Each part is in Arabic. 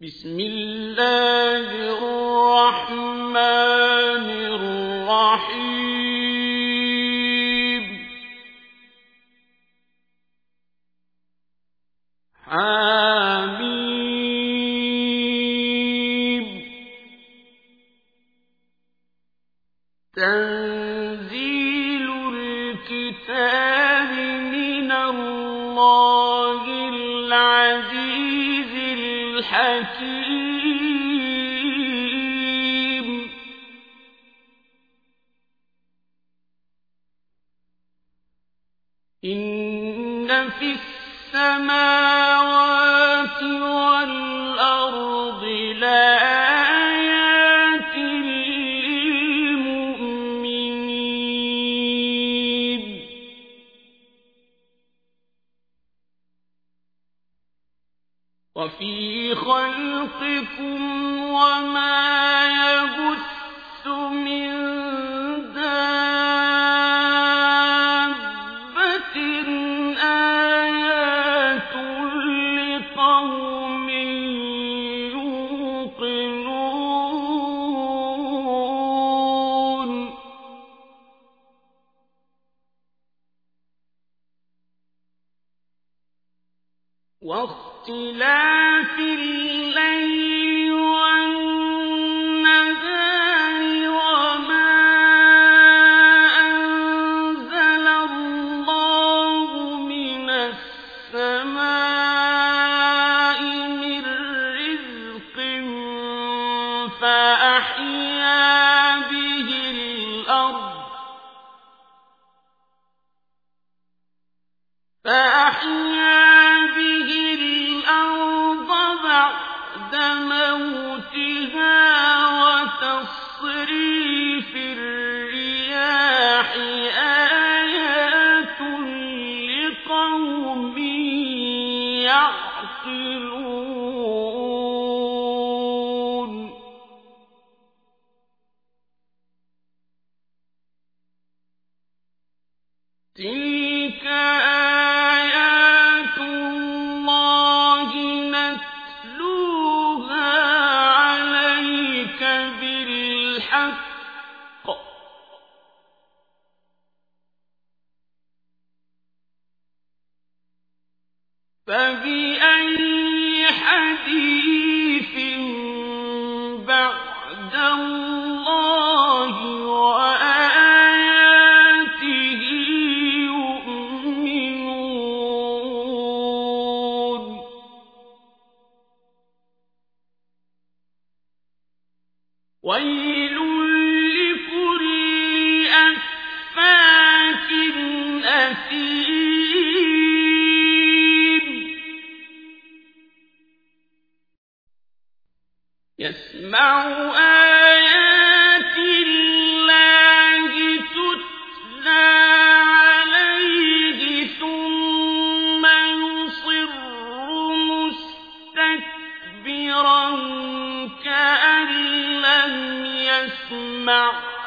بسم الله الرحمن خلقكم وما واختلاف الليل ويل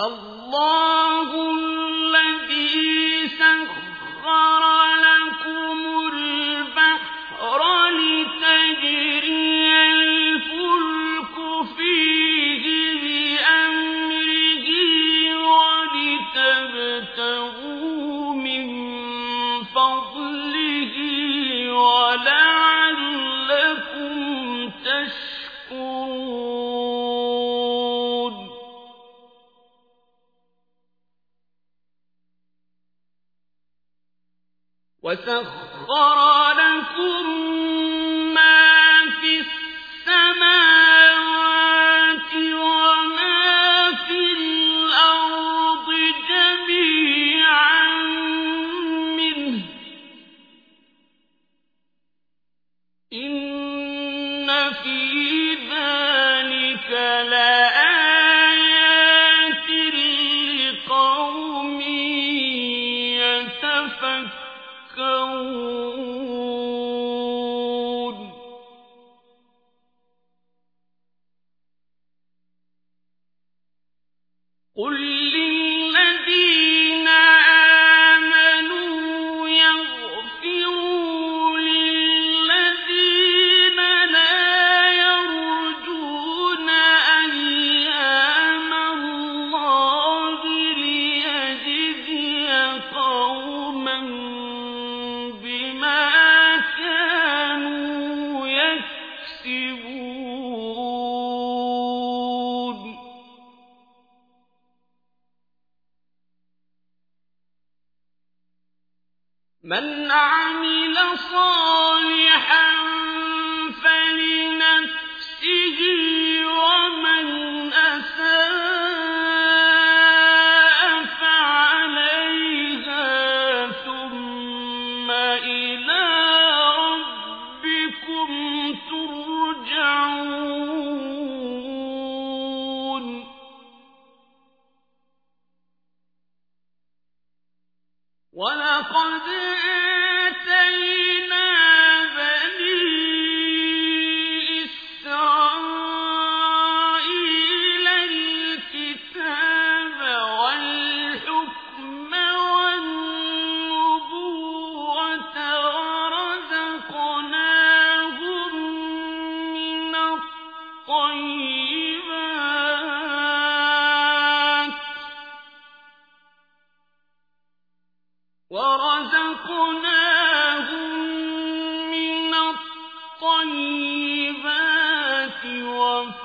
الله وسخر لكم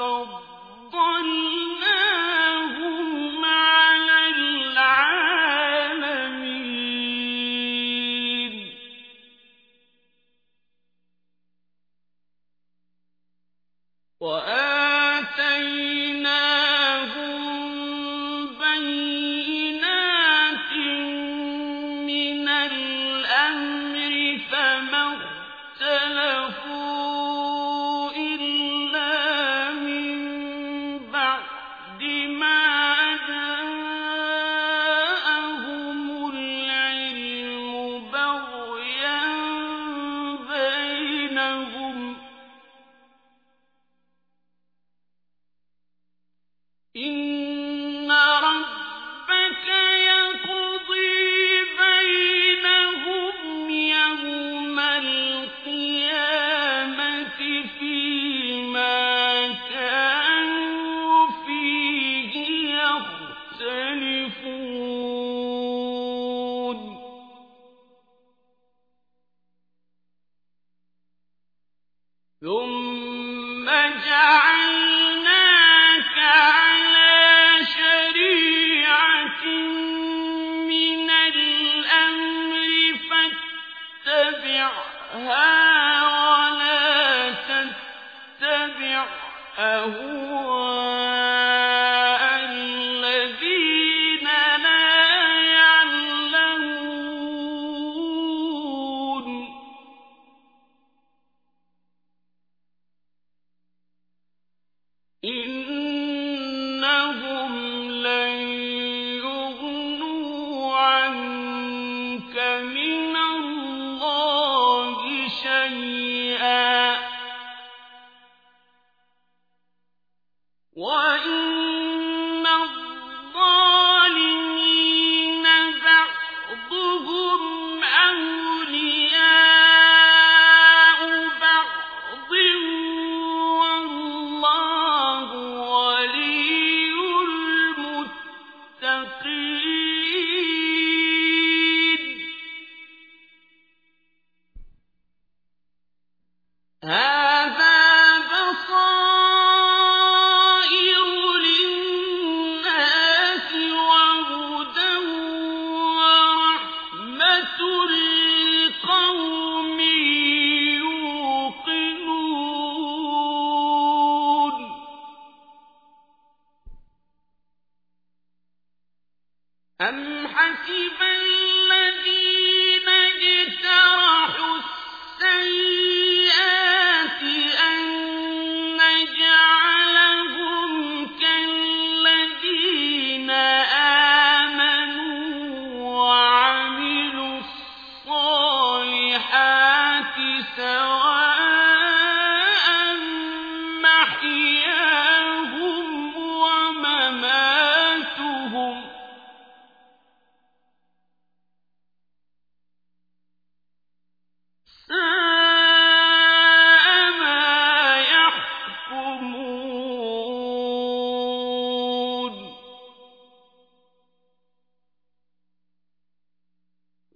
وفضلناهم أم حسب الذين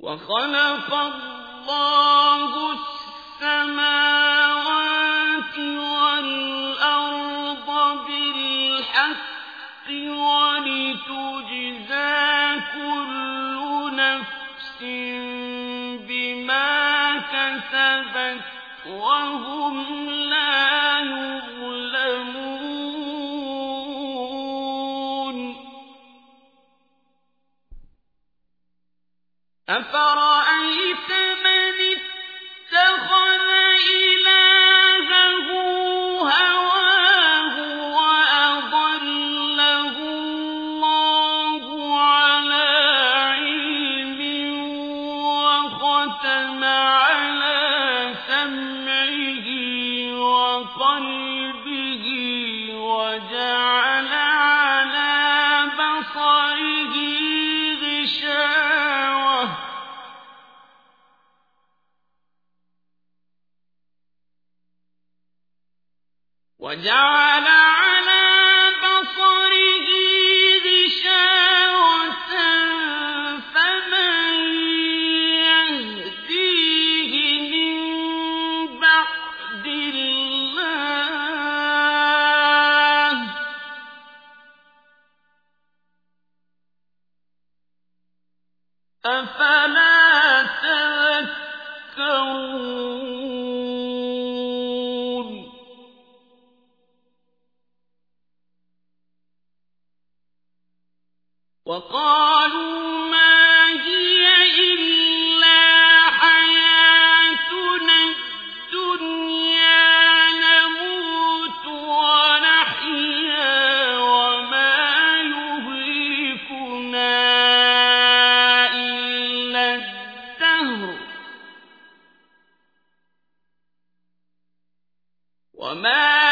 وخلق الله السماوات والأرض بالحق كل نفس بما كسبت وهم لا يظلمون أفرأيت من اتخذ إلهه وما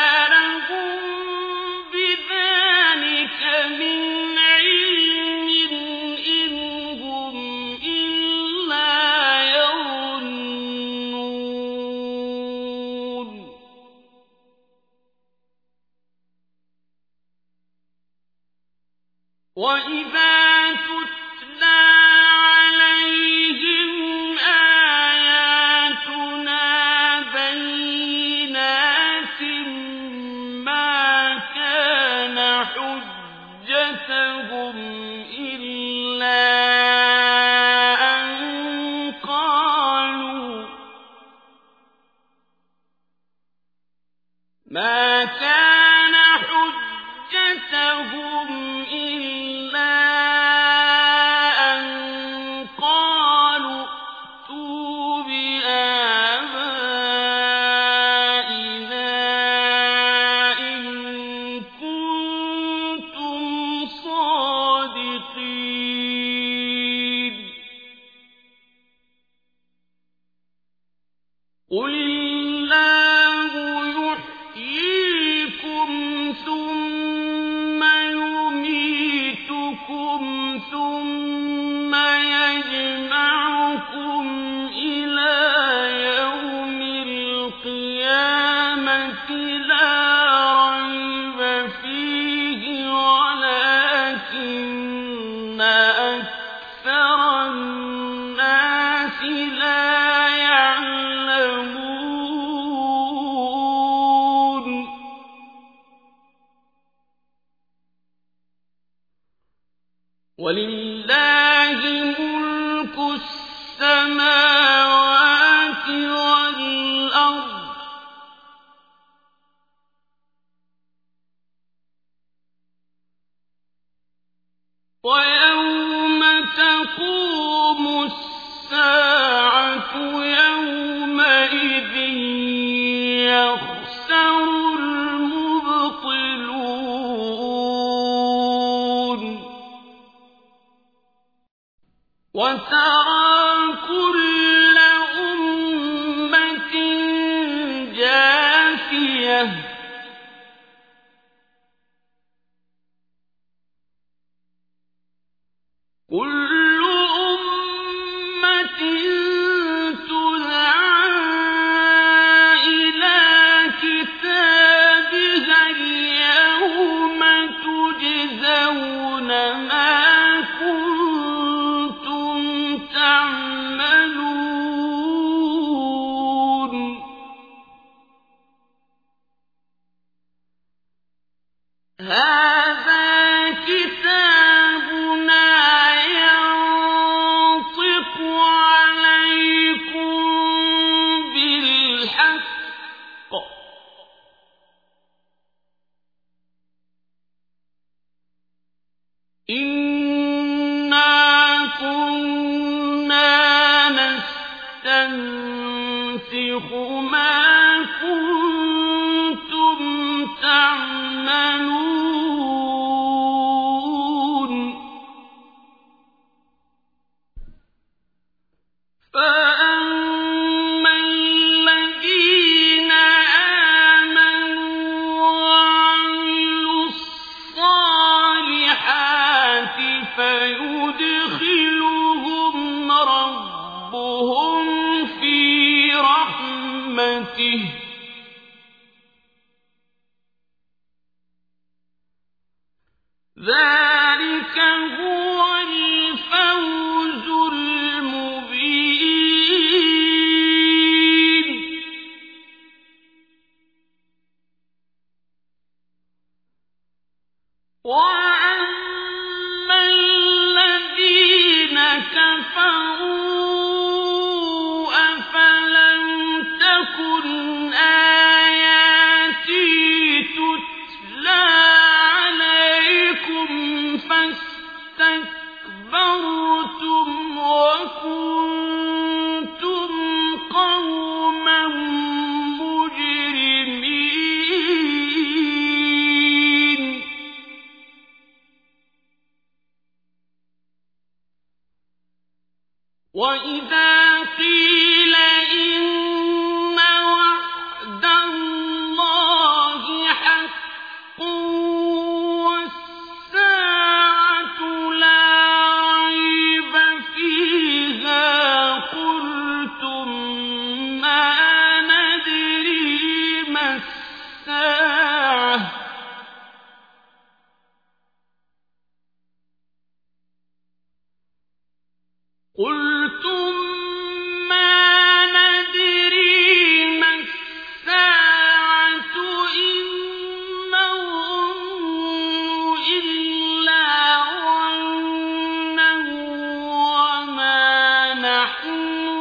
ثُمَّ يَجْمَعُكُمْ وَيَوْمَ تَقُومُ السَّاعَةُ يَوْمَئِذٍ يَخْسَرُ الْمُبْطِلُونَ. وَتَرَىٰ نَحْنُ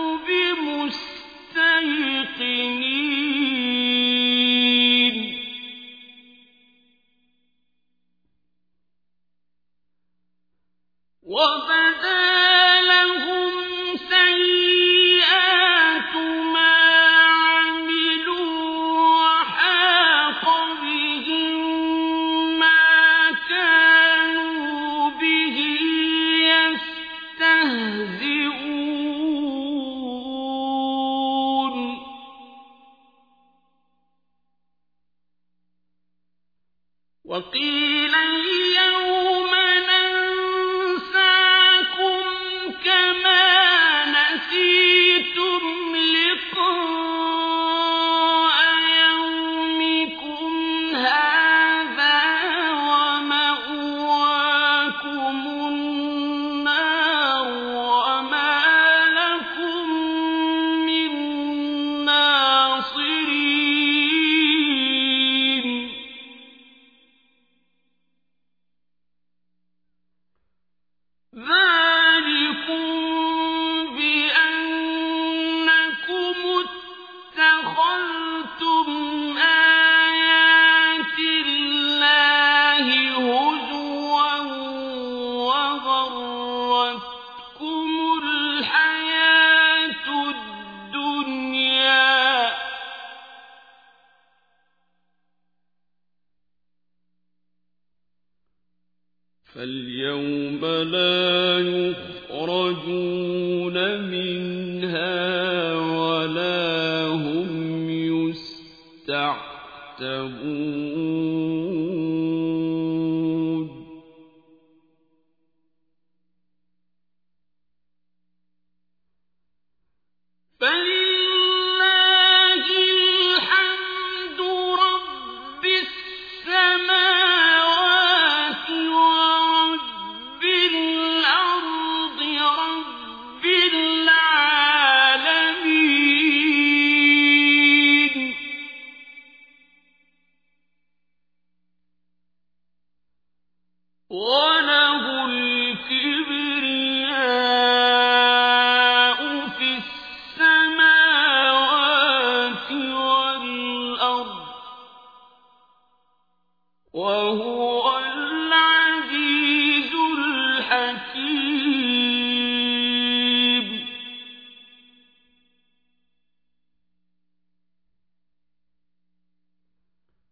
وغرتكم